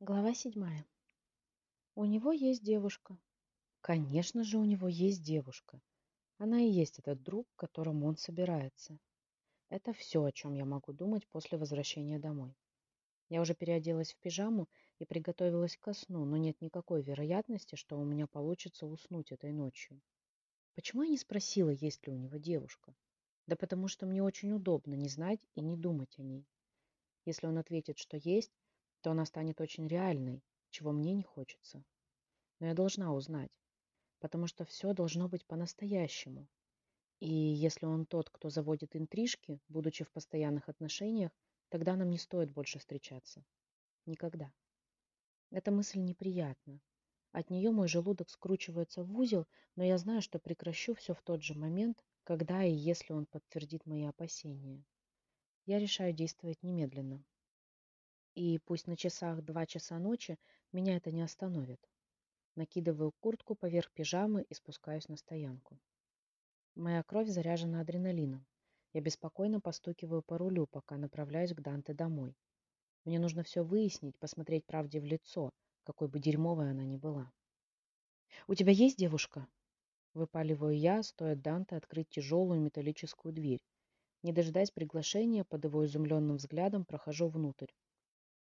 Глава седьмая. У него есть девушка. Конечно же, у него есть девушка. Она и есть этот друг, к которому он собирается. Это все, о чем я могу думать после возвращения домой. Я уже переоделась в пижаму и приготовилась ко сну, но нет никакой вероятности, что у меня получится уснуть этой ночью. Почему я не спросила, есть ли у него девушка? Да потому что мне очень удобно не знать и не думать о ней. Если он ответит, что есть, то она станет очень реальной, чего мне не хочется. Но я должна узнать, потому что все должно быть по-настоящему. И если он тот, кто заводит интрижки, будучи в постоянных отношениях, тогда нам не стоит больше встречаться. Никогда. Эта мысль неприятна. От нее мой желудок скручивается в узел, но я знаю, что прекращу все в тот же момент, когда и если он подтвердит мои опасения. Я решаю действовать немедленно. И пусть на часах два часа ночи, меня это не остановит. Накидываю куртку поверх пижамы и спускаюсь на стоянку. Моя кровь заряжена адреналином. Я беспокойно постукиваю по рулю, пока направляюсь к Данте домой. Мне нужно все выяснить, посмотреть правде в лицо, какой бы дерьмовой она ни была. «У тебя есть девушка?» Выпаливаю я, стоя Данте открыть тяжелую металлическую дверь. Не дожидаясь приглашения, под его изумленным взглядом прохожу внутрь.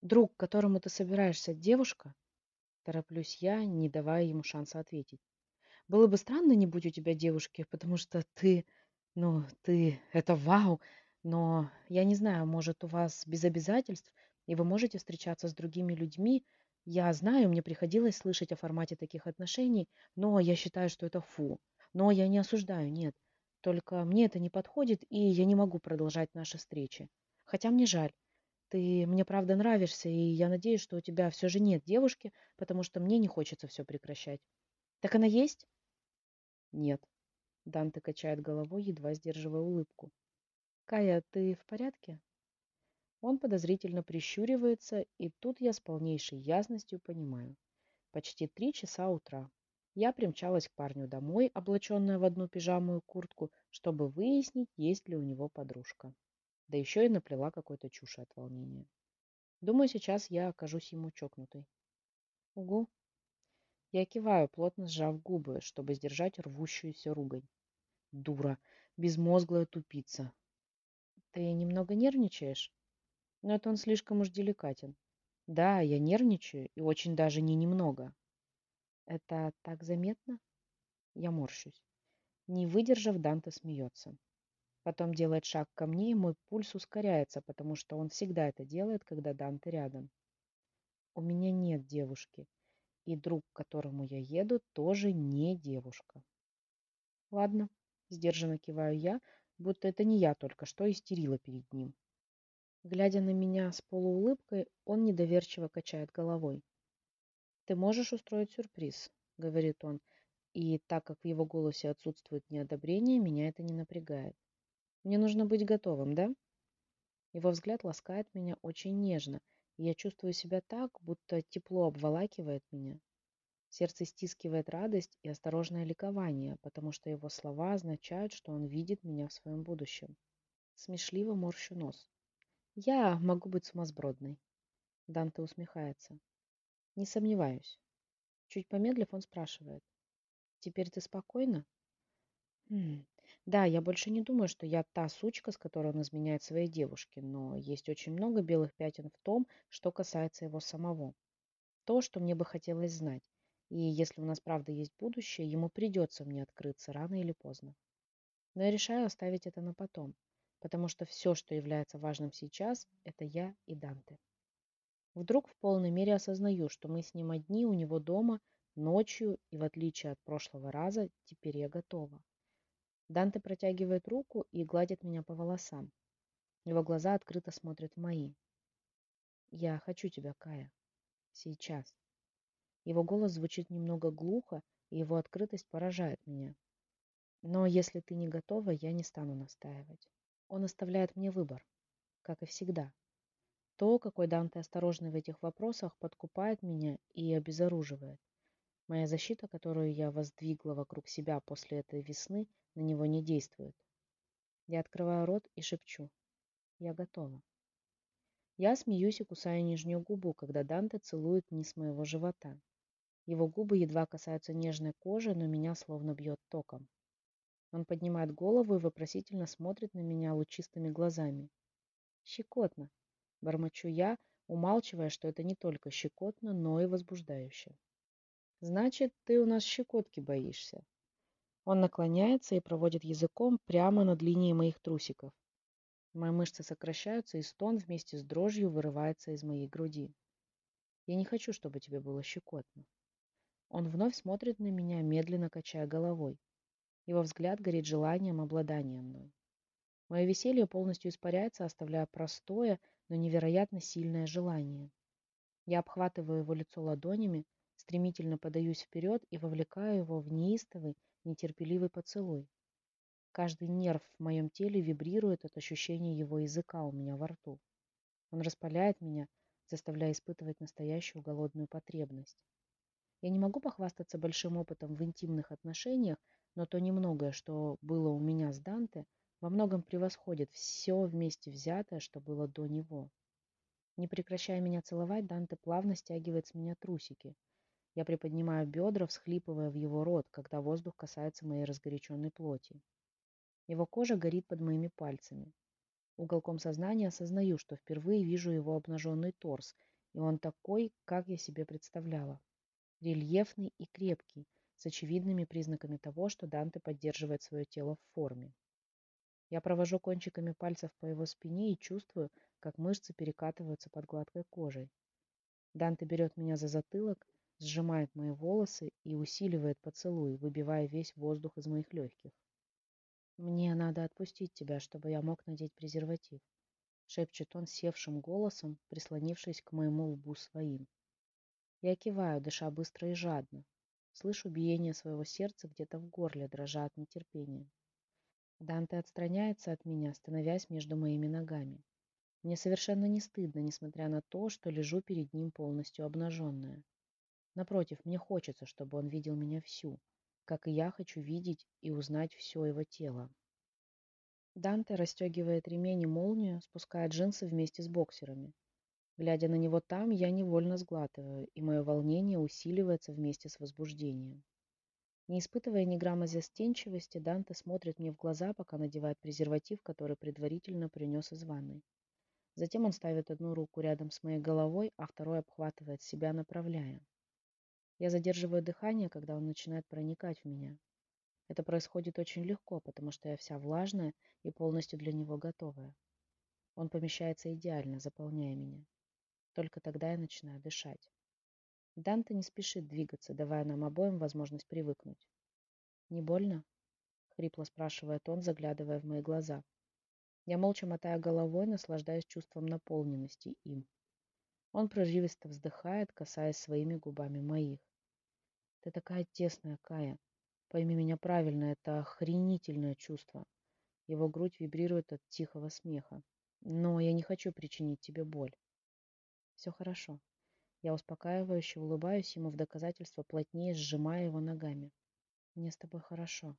Друг, к которому ты собираешься, девушка? Тороплюсь я, не давая ему шанса ответить. Было бы странно, не будь у тебя девушки, потому что ты, ну, ты, это вау, но я не знаю, может, у вас без обязательств, и вы можете встречаться с другими людьми. Я знаю, мне приходилось слышать о формате таких отношений, но я считаю, что это фу. Но я не осуждаю, нет. Только мне это не подходит, и я не могу продолжать наши встречи. Хотя мне жаль. Ты мне правда нравишься, и я надеюсь, что у тебя все же нет девушки, потому что мне не хочется все прекращать. Так она есть? Нет. Данте качает головой, едва сдерживая улыбку. Кая, ты в порядке? Он подозрительно прищуривается, и тут я с полнейшей ясностью понимаю. Почти три часа утра. Я примчалась к парню домой, облаченная в одну пижамную куртку, чтобы выяснить, есть ли у него подружка. Да еще и наплела какой-то чуши от волнения. Думаю, сейчас я окажусь ему чокнутой. Угу. Я киваю, плотно сжав губы, чтобы сдержать рвущуюся ругань. Дура, безмозглая тупица. Ты немного нервничаешь? Но это он слишком уж деликатен. Да, я нервничаю, и очень даже не немного. Это так заметно? Я морщусь. Не выдержав, Данте смеется. Потом делает шаг ко мне, и мой пульс ускоряется, потому что он всегда это делает, когда Данте рядом. У меня нет девушки, и друг, к которому я еду, тоже не девушка. Ладно, сдержанно киваю я, будто это не я только что истерила перед ним. Глядя на меня с полуулыбкой, он недоверчиво качает головой. «Ты можешь устроить сюрприз», — говорит он, и так как в его голосе отсутствует неодобрение, меня это не напрягает. Мне нужно быть готовым, да? Его взгляд ласкает меня очень нежно, и я чувствую себя так, будто тепло обволакивает меня. Сердце стискивает радость и осторожное ликование, потому что его слова означают, что он видит меня в своем будущем. Смешливо морщу нос. Я могу быть сумасбродной. Данте усмехается. Не сомневаюсь. Чуть помедлив, он спрашивает. Теперь ты спокойна? Хм, да, я больше не думаю, что я та сучка, с которой он изменяет своей девушке, но есть очень много белых пятен в том, что касается его самого. То, что мне бы хотелось знать. И если у нас правда есть будущее, ему придется мне открыться рано или поздно. Но я решаю оставить это на потом, потому что все, что является важным сейчас, это я и Данте. Вдруг в полной мере осознаю, что мы с ним одни у него дома, ночью, и в отличие от прошлого раза, теперь я готова. Данте протягивает руку и гладит меня по волосам. Его глаза открыто смотрят в мои. «Я хочу тебя, Кая. Сейчас». Его голос звучит немного глухо, и его открытость поражает меня. Но если ты не готова, я не стану настаивать. Он оставляет мне выбор, как и всегда. То, какой Данте осторожный в этих вопросах, подкупает меня и обезоруживает. Моя защита, которую я воздвигла вокруг себя после этой весны, на него не действует. Я открываю рот и шепчу. Я готова. Я смеюсь и кусаю нижнюю губу, когда Данте целует низ моего живота. Его губы едва касаются нежной кожи, но меня словно бьет током. Он поднимает голову и вопросительно смотрит на меня лучистыми глазами. «Щекотно!» – бормочу я, умалчивая, что это не только щекотно, но и возбуждающе. «Значит, ты у нас щекотки боишься». Он наклоняется и проводит языком прямо над линией моих трусиков. Мои мышцы сокращаются, и стон вместе с дрожью вырывается из моей груди. Я не хочу, чтобы тебе было щекотно. Он вновь смотрит на меня, медленно качая головой. Его взгляд горит желанием обладания мной. Мое веселье полностью испаряется, оставляя простое, но невероятно сильное желание. Я обхватываю его лицо ладонями, стремительно подаюсь вперед и вовлекаю его в неистовый, нетерпеливый поцелуй. Каждый нерв в моем теле вибрирует от ощущения его языка у меня во рту. Он распаляет меня, заставляя испытывать настоящую голодную потребность. Я не могу похвастаться большим опытом в интимных отношениях, но то немногое, что было у меня с Данте, во многом превосходит все вместе взятое, что было до него. Не прекращая меня целовать, Данте плавно стягивает с меня трусики. Я приподнимаю бедра, всхлипывая в его рот, когда воздух касается моей разгоряченной плоти. Его кожа горит под моими пальцами. Уголком сознания осознаю, что впервые вижу его обнаженный торс, и он такой, как я себе представляла. Рельефный и крепкий, с очевидными признаками того, что Данте поддерживает свое тело в форме. Я провожу кончиками пальцев по его спине и чувствую, как мышцы перекатываются под гладкой кожей. Данте берет меня за затылок, сжимает мои волосы и усиливает поцелуй, выбивая весь воздух из моих легких. «Мне надо отпустить тебя, чтобы я мог надеть презерватив», — шепчет он севшим голосом, прислонившись к моему лбу своим. Я киваю, дыша быстро и жадно. Слышу биение своего сердца где-то в горле, дрожа от нетерпения. Данте отстраняется от меня, становясь между моими ногами. Мне совершенно не стыдно, несмотря на то, что лежу перед ним полностью обнаженная. Напротив, мне хочется, чтобы он видел меня всю, как и я хочу видеть и узнать все его тело. Данте расстегивает ремень и молнию, спуская джинсы вместе с боксерами. Глядя на него там, я невольно сглатываю, и мое волнение усиливается вместе с возбуждением. Не испытывая ни грамма застенчивости, Данте смотрит мне в глаза, пока надевает презерватив, который предварительно принес из ванной. Затем он ставит одну руку рядом с моей головой, а второй обхватывает себя, направляя. Я задерживаю дыхание, когда он начинает проникать в меня. Это происходит очень легко, потому что я вся влажная и полностью для него готовая. Он помещается идеально, заполняя меня. Только тогда я начинаю дышать. Данте не спешит двигаться, давая нам обоим возможность привыкнуть. «Не больно?» — хрипло спрашивает он, заглядывая в мои глаза. Я молча мотаю головой, наслаждаясь чувством наполненности им. Он прерывисто вздыхает, касаясь своими губами моих. Ты такая тесная, Кая. Пойми меня правильно, это охренительное чувство. Его грудь вибрирует от тихого смеха. Но я не хочу причинить тебе боль. Все хорошо. Я успокаивающе улыбаюсь ему в доказательство, плотнее сжимая его ногами. Мне с тобой хорошо.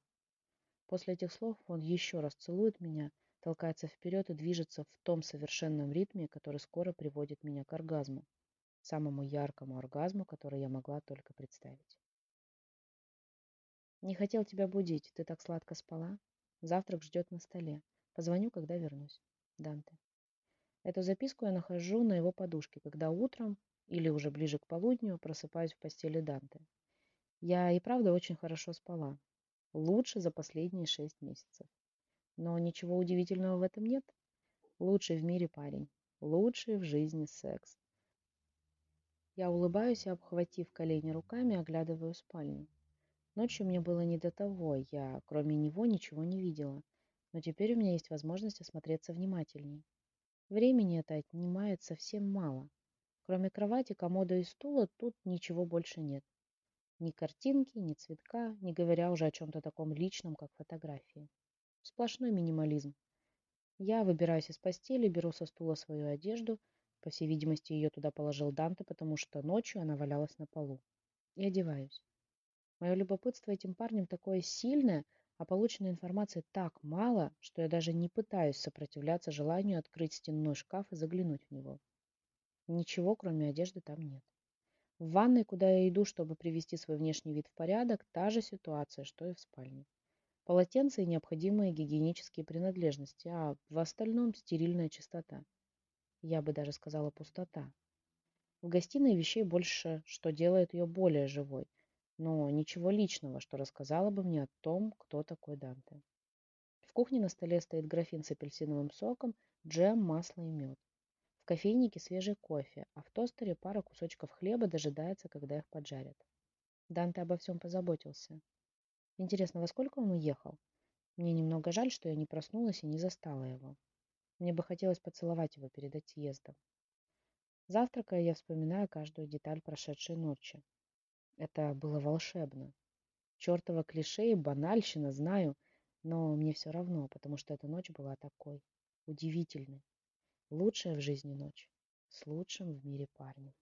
После этих слов он еще раз целует меня, толкается вперед и движется в том совершенном ритме, который скоро приводит меня к оргазму. Самому яркому оргазму, который я могла только представить. Не хотел тебя будить. Ты так сладко спала. Завтрак ждет на столе. Позвоню, когда вернусь. Данте. Эту записку я нахожу на его подушке, когда утром или уже ближе к полудню просыпаюсь в постели Данте. Я и правда очень хорошо спала. Лучше за последние шесть месяцев. Но ничего удивительного в этом нет. Лучший в мире парень. Лучший в жизни секс. Я улыбаюсь и, обхватив колени руками, оглядываю спальню. Ночью мне было не до того, я кроме него ничего не видела, но теперь у меня есть возможность осмотреться внимательнее. Времени это отнимает совсем мало. Кроме кровати, комода и стула тут ничего больше нет. Ни картинки, ни цветка, не говоря уже о чем-то таком личном, как фотографии. Сплошной минимализм. Я выбираюсь из постели, беру со стула свою одежду, по всей видимости, ее туда положил Данте, потому что ночью она валялась на полу. И одеваюсь. Мое любопытство этим парнем такое сильное, а полученной информации так мало, что я даже не пытаюсь сопротивляться желанию открыть стенной шкаф и заглянуть в него. Ничего, кроме одежды, там нет. В ванной, куда я иду, чтобы привести свой внешний вид в порядок, та же ситуация, что и в спальне. Полотенце и необходимые гигиенические принадлежности, а в остальном стерильная чистота. Я бы даже сказала пустота. В гостиной вещей больше, что делает ее более живой, но ничего личного, что рассказало бы мне о том, кто такой Данте. В кухне на столе стоит графин с апельсиновым соком, джем, масло и мед. В кофейнике свежий кофе, а в тостере пара кусочков хлеба дожидается, когда их поджарят. Данте обо всем позаботился. Интересно, во сколько он уехал? Мне немного жаль, что я не проснулась и не застала его. Мне бы хотелось поцеловать его перед отъездом. Завтракая, я вспоминаю каждую деталь прошедшей ночи. Это было волшебно. Чертова клише и банальщина, знаю, но мне все равно, потому что эта ночь была такой удивительной. Лучшая в жизни ночь с лучшим в мире парнем.